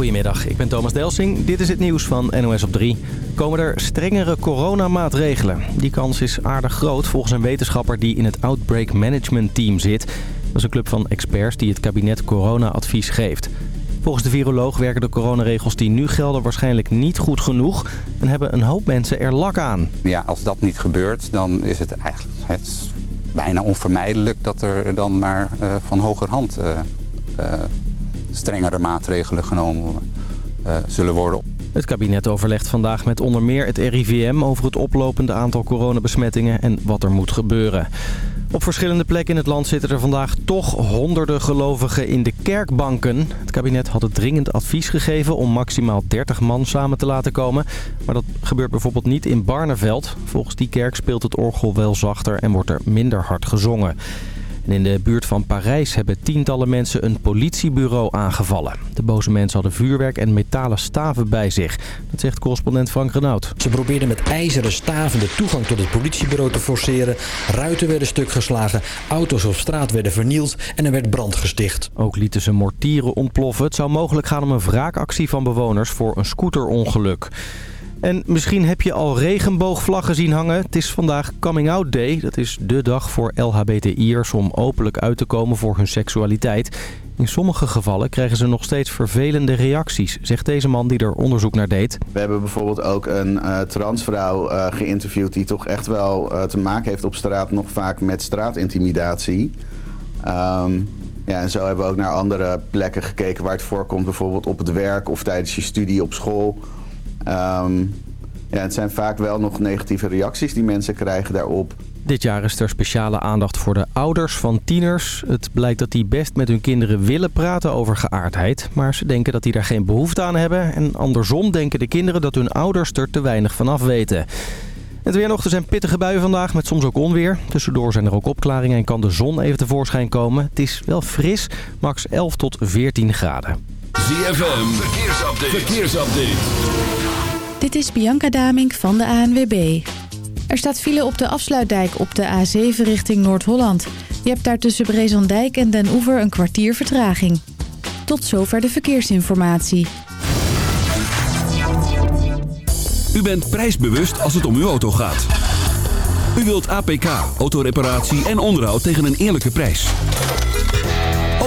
Goedemiddag, ik ben Thomas Delsing. Dit is het nieuws van NOS op 3. Komen er strengere coronamaatregelen? Die kans is aardig groot volgens een wetenschapper die in het Outbreak Management Team zit. Dat is een club van experts die het kabinet corona-advies geeft. Volgens de viroloog werken de coronaregels die nu gelden waarschijnlijk niet goed genoeg... en hebben een hoop mensen er lak aan. Ja, als dat niet gebeurt, dan is het eigenlijk het bijna onvermijdelijk... dat er dan maar uh, van hogerhand uh, uh, strengere maatregelen genomen zullen worden. Het kabinet overlegt vandaag met onder meer het RIVM over het oplopende aantal coronabesmettingen en wat er moet gebeuren. Op verschillende plekken in het land zitten er vandaag toch honderden gelovigen in de kerkbanken. Het kabinet had het dringend advies gegeven om maximaal 30 man samen te laten komen. Maar dat gebeurt bijvoorbeeld niet in Barneveld. Volgens die kerk speelt het orgel wel zachter en wordt er minder hard gezongen in de buurt van Parijs hebben tientallen mensen een politiebureau aangevallen. De boze mensen hadden vuurwerk en metalen staven bij zich. Dat zegt correspondent Frank Renaud. Ze probeerden met ijzeren staven de toegang tot het politiebureau te forceren. Ruiten werden stuk geslagen, auto's op straat werden vernield en er werd brand gesticht. Ook lieten ze mortieren ontploffen. Het zou mogelijk gaan om een wraakactie van bewoners voor een scooterongeluk. En misschien heb je al regenboogvlaggen zien hangen. Het is vandaag Coming Out Day. Dat is de dag voor LHBTI'ers om openlijk uit te komen voor hun seksualiteit. In sommige gevallen krijgen ze nog steeds vervelende reacties, zegt deze man die er onderzoek naar deed. We hebben bijvoorbeeld ook een uh, transvrouw uh, geïnterviewd die toch echt wel uh, te maken heeft op straat nog vaak met straatintimidatie. Um, ja, en zo hebben we ook naar andere plekken gekeken waar het voorkomt, bijvoorbeeld op het werk of tijdens je studie op school Um, ja, het zijn vaak wel nog negatieve reacties die mensen krijgen daarop. Dit jaar is er speciale aandacht voor de ouders van tieners. Het blijkt dat die best met hun kinderen willen praten over geaardheid. Maar ze denken dat die daar geen behoefte aan hebben. En andersom denken de kinderen dat hun ouders er te weinig van af weten. Het weer nog, er zijn pittige buien vandaag met soms ook onweer. Tussendoor zijn er ook opklaringen en kan de zon even tevoorschijn komen. Het is wel fris, max 11 tot 14 graden. ZFM, verkeersupdate. verkeersupdate. Dit is Bianca Damink van de ANWB. Er staat file op de afsluitdijk op de A7 richting Noord-Holland. Je hebt daar tussen Brezandijk en Den Oever een kwartier vertraging. Tot zover de verkeersinformatie. U bent prijsbewust als het om uw auto gaat. U wilt APK, autoreparatie en onderhoud tegen een eerlijke prijs.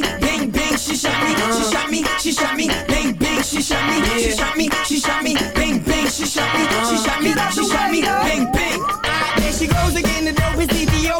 Me, bang bang, she shot me, she shot me, she shot me, bang bang, she shot me, she shot me, she shot me, bang bang, she shot me, she uh-huh. shot me, she shot me, bang bang. There she goes again, the dope is Ethiopian.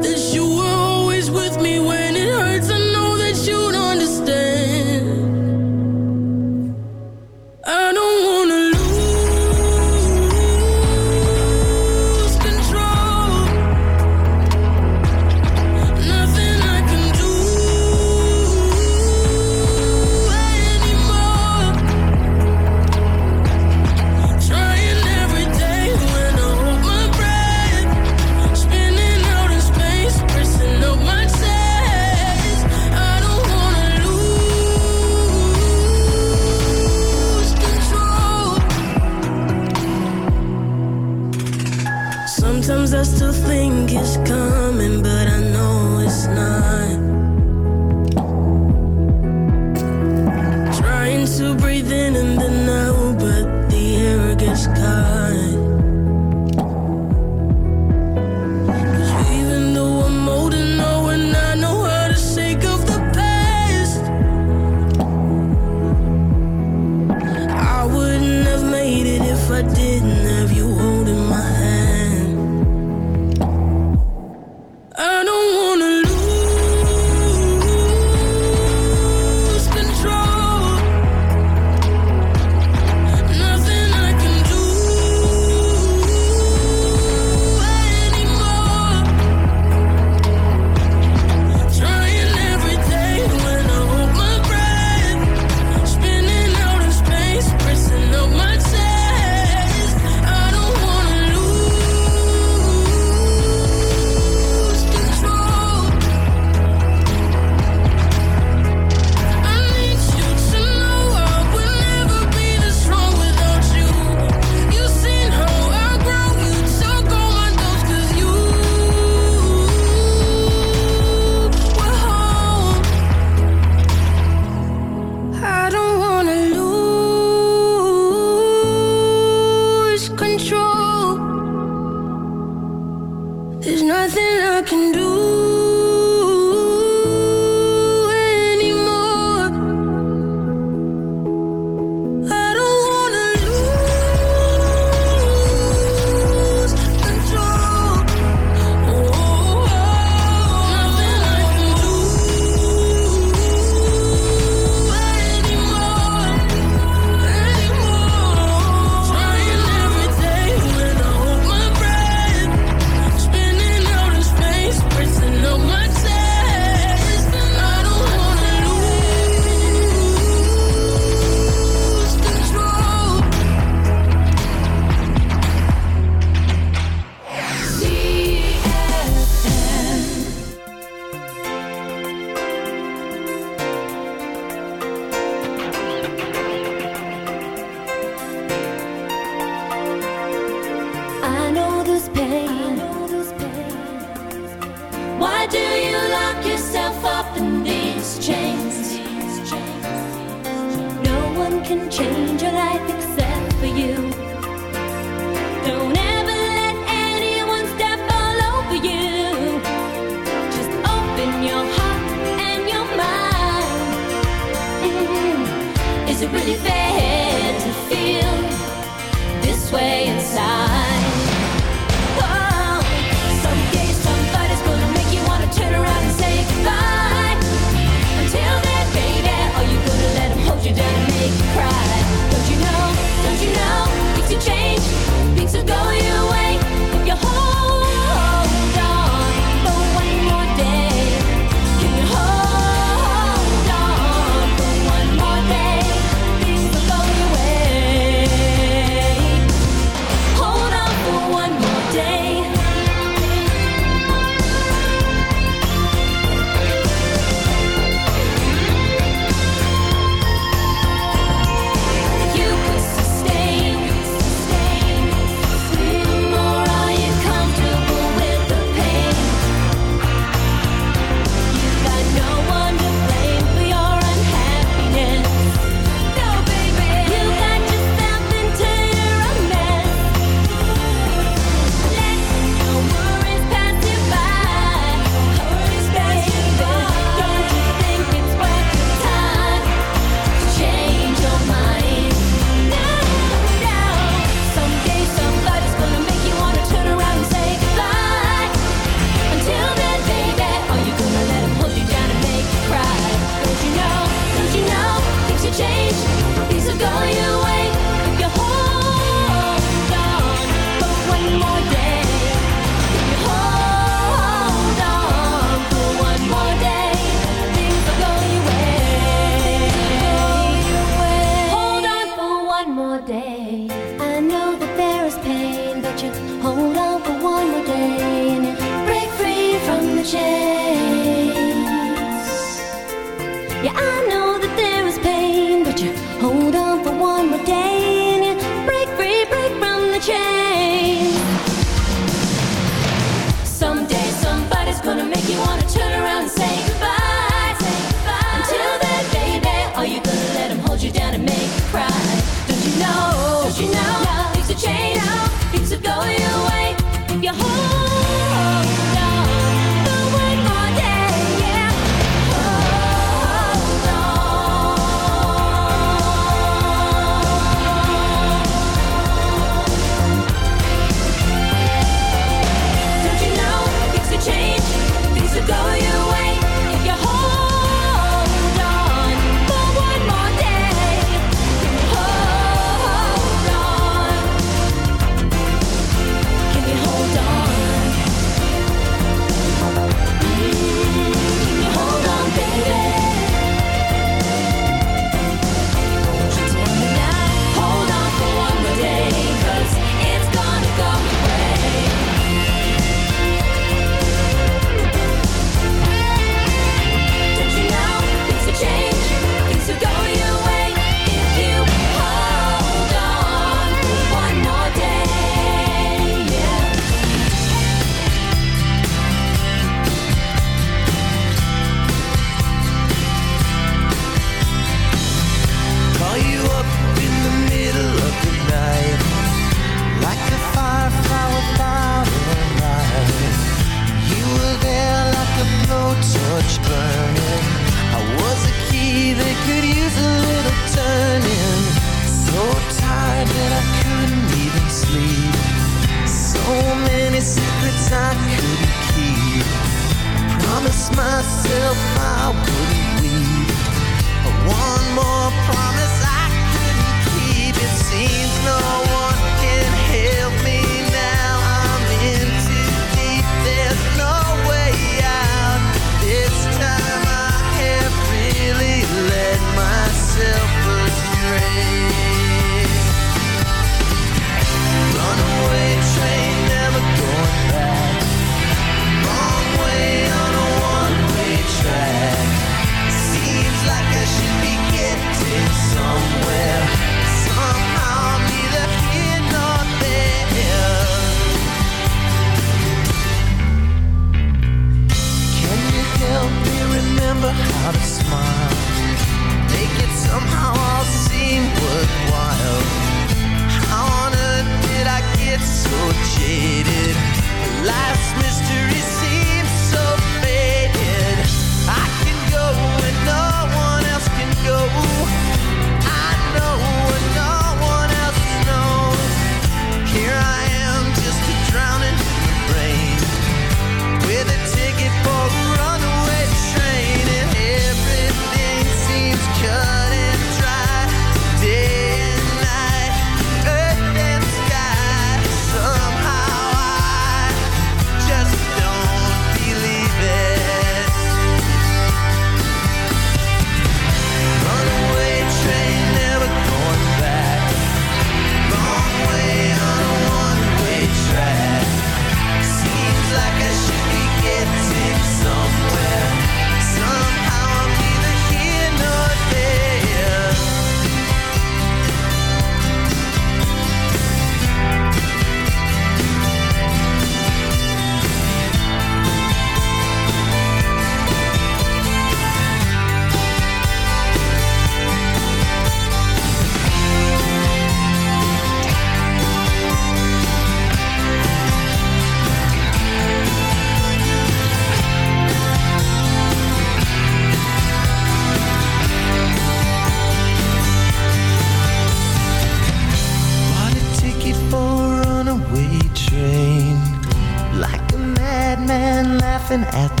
Laughing at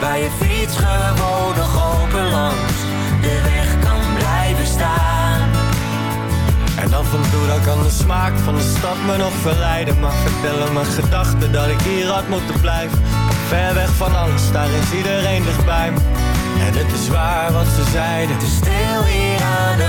waar je fiets gewoon nog open langs. De weg kan blijven staan. En af en toe dan kan de smaak van de stad me nog verleiden. Maar vertellen mijn gedachten dat ik hier had moeten blijven. Ver weg van alles, daar is iedereen dichtbij me. En het is waar wat ze zeiden. Te stil hier aan de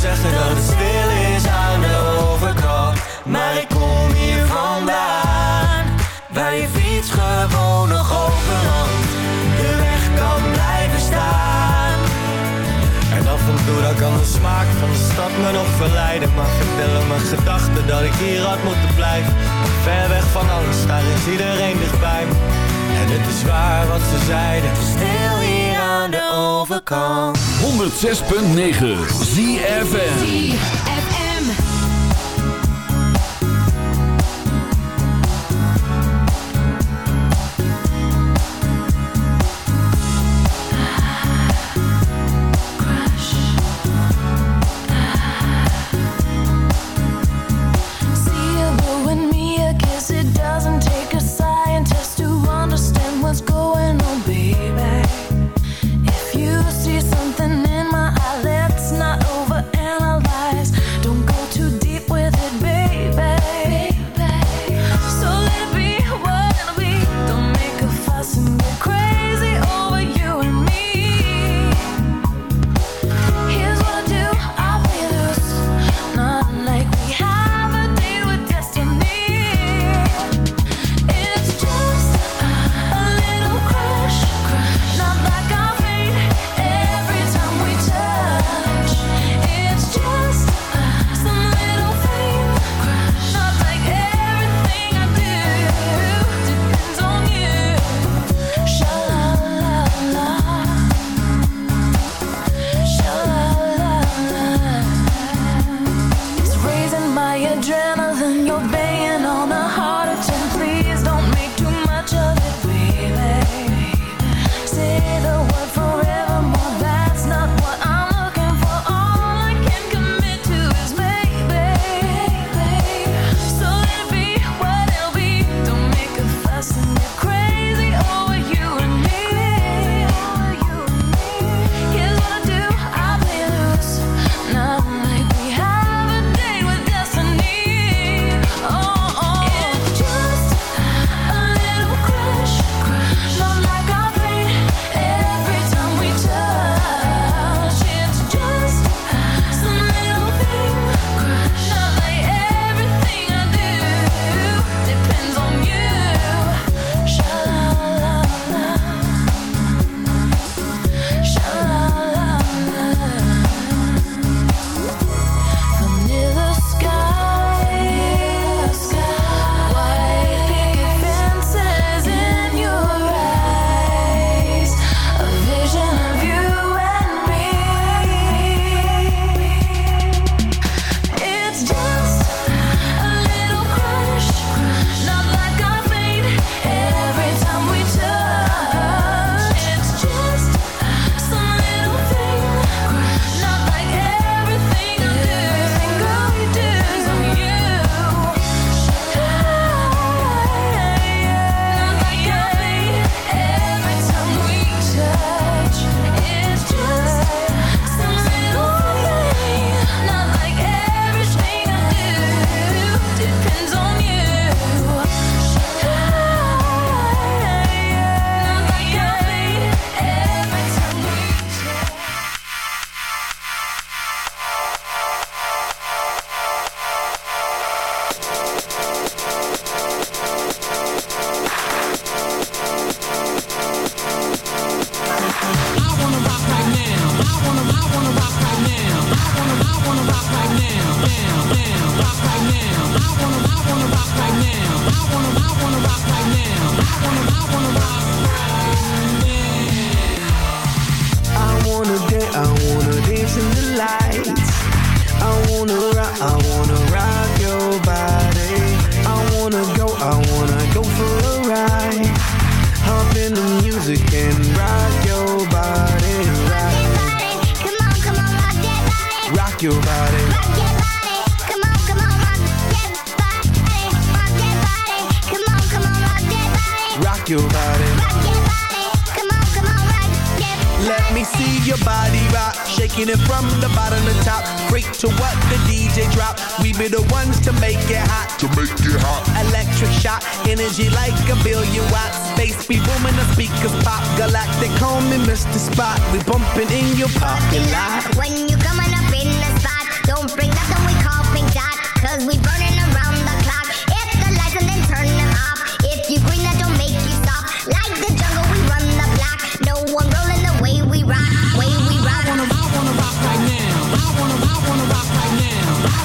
zeggen dat het stil is aan de overkant. Maar ik kom hier vandaan, waar je fiets gewoon nog open langs de weg kan blijven staan. En af en toe dan kan de smaak van de stad me nog verleiden. Maar vertellen mijn gedachten dat ik hier had moeten blijven. Ver weg van alles, daar is iedereen dichtbij me. En het is waar wat ze zeiden. Stil hier de overkant. 106.9 ZFM.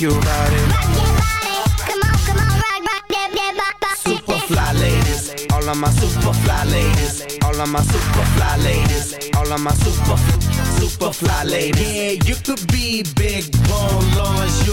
Rock your body. Rock that body. Come on, come on, rock, rock that body. Super fly ladies, all of my super fly ladies, all of my super fly ladies, all of my super, super fly ladies. Yeah, you could be big bone, long as you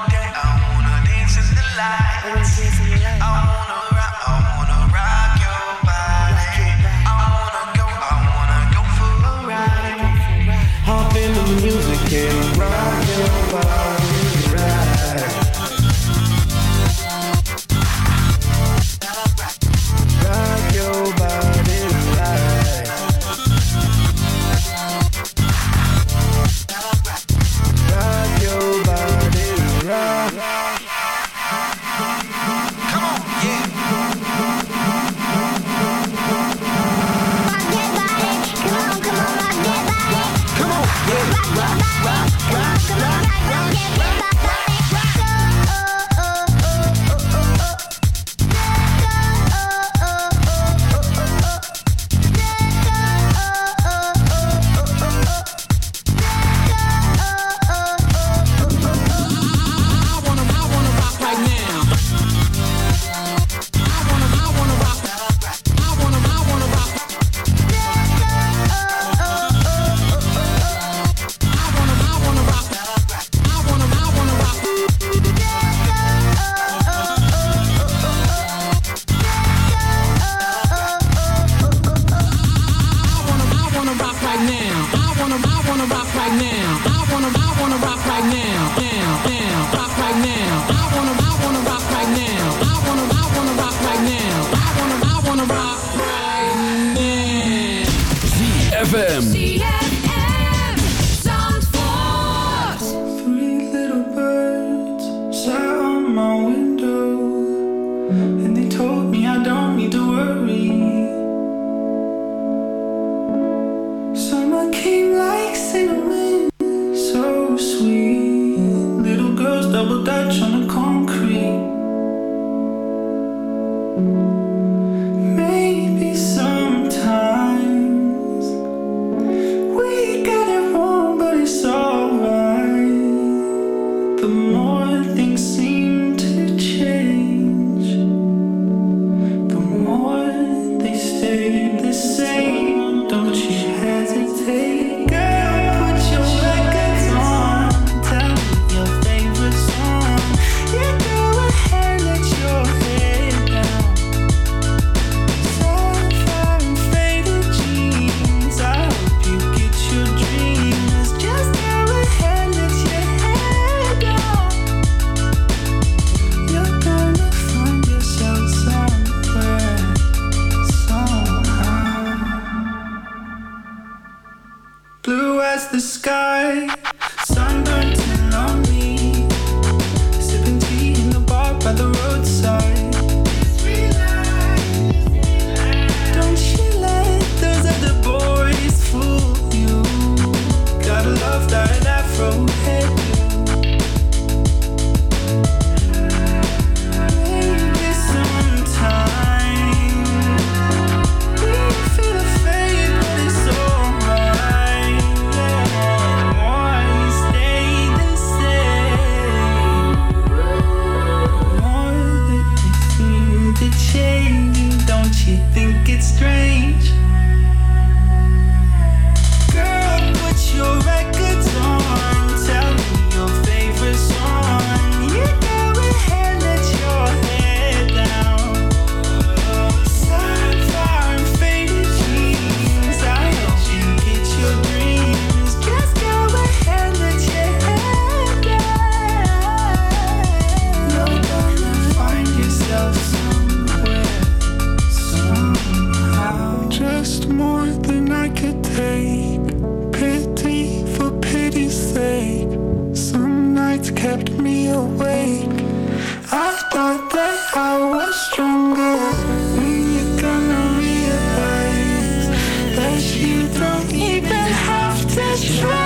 rock try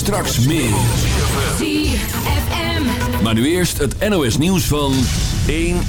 Straks meer. ZFM. Maar nu eerst het NOS nieuws van 1